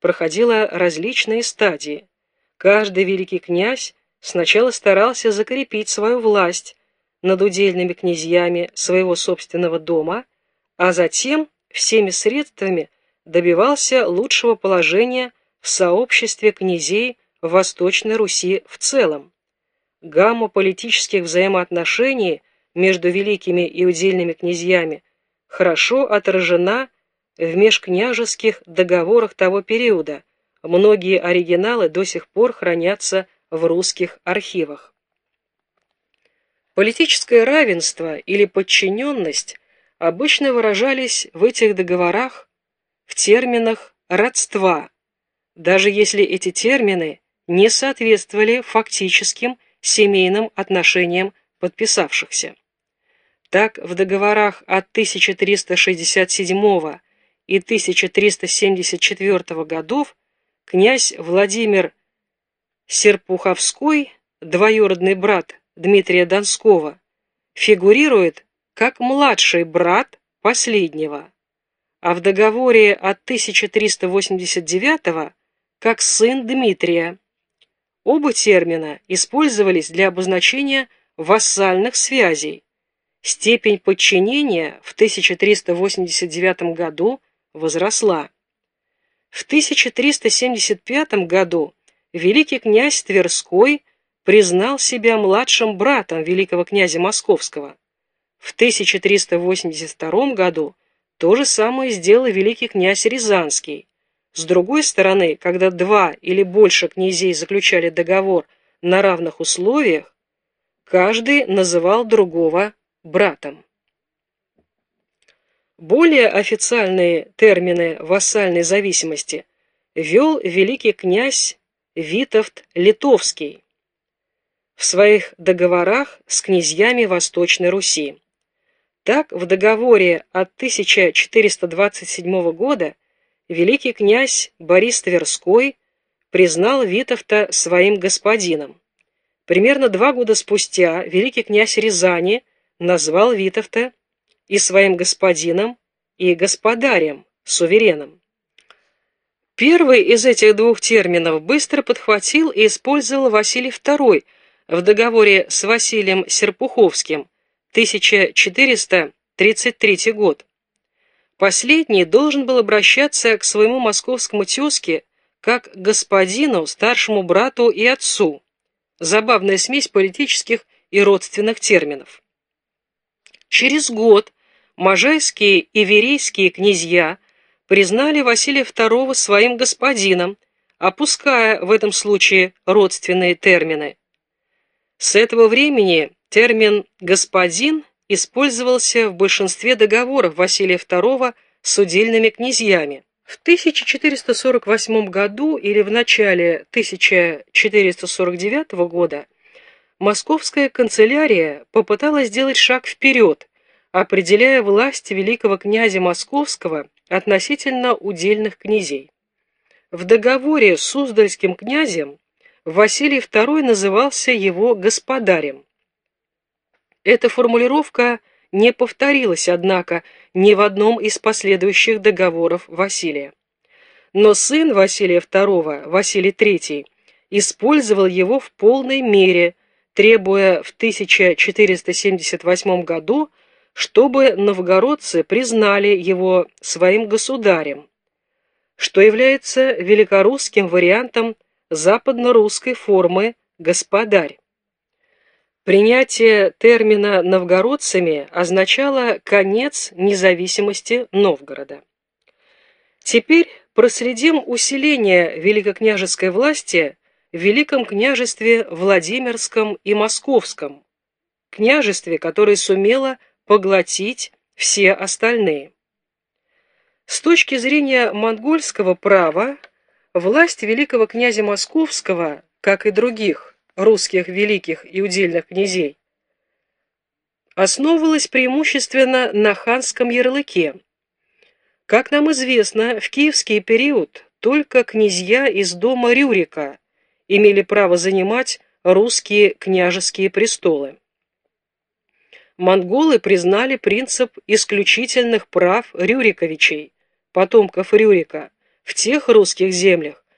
проходила различные стадии. Каждый великий князь сначала старался закрепить свою власть над удельными князьями своего собственного дома, а затем всеми средствами добивался лучшего положения в сообществе князей Восточной Руси в целом. Гамма политических взаимоотношений между великими и удельными князьями хорошо отражена в межкняжеских договорах того периода. Многие оригиналы до сих пор хранятся в русских архивах. Политическое равенство или подчиненность обычно выражались в этих договорах в терминах «родства», даже если эти термины не соответствовали фактическим семейным отношениям подписавшихся. Так, в договорах от 1367 и 1374 годов князь Владимир Серпуховской, двоюродный брат Дмитрия Донского, фигурирует как младший брат последнего, а в договоре от 1389 как сын Дмитрия. Оба термина использовались для обозначения вассальных связей. Степень подчинения в 1389 году возросла. В 1375 году великий князь Тверской признал себя младшим братом великого князя Московского. В 1382 году то же самое сделал великий князь Рязанский. С другой стороны, когда два или больше князей заключали договор на равных условиях, каждый называл другого братом. Более официальные термины вассальной зависимости вел великий князь Витовт Литовский в своих договорах с князьями Восточной Руси. Так, в договоре от 1427 года великий князь Борис Тверской признал Витовта своим господином. Примерно два года спустя великий князь Рязани назвал Витовта и своим господином, и господарем, сувереном. Первый из этих двух терминов быстро подхватил и использовал Василий II в договоре с Василием Серпуховским 1433 год. Последний должен был обращаться к своему московскому тезке как к господину, старшему брату и отцу. Забавная смесь политических и родственных терминов. Через год Можайские и Верейские князья признали Василия II своим господином, опуская в этом случае родственные термины. С этого времени термин «господин» использовался в большинстве договоров Василия II с удельными князьями. В 1448 году или в начале 1449 года Московская канцелярия попыталась сделать шаг вперед определяя власть великого князя Московского относительно удельных князей. В договоре с Суздальским князем Василий II назывался его господарем. Эта формулировка не повторилась, однако, ни в одном из последующих договоров Василия. Но сын Василия II, Василий III, использовал его в полной мере, требуя в 1478 году чтобы новгородцы признали его своим государем, что является великорусским вариантом западно-русской формы «господарь». Принятие термина новгородцами означало конец независимости Новгорода. Теперь проследим усиление великокняжеской власти в Великом княжестве Владимирском и Московском, княжестве, которое сумело поглотить все остальные. С точки зрения монгольского права, власть великого князя Московского, как и других русских великих и удельных князей, основывалась преимущественно на ханском ярлыке. Как нам известно, в киевский период только князья из дома Рюрика имели право занимать русские княжеские престолы монголы признали принцип исключительных прав Рюриковичей, потомков Рюрика, в тех русских землях,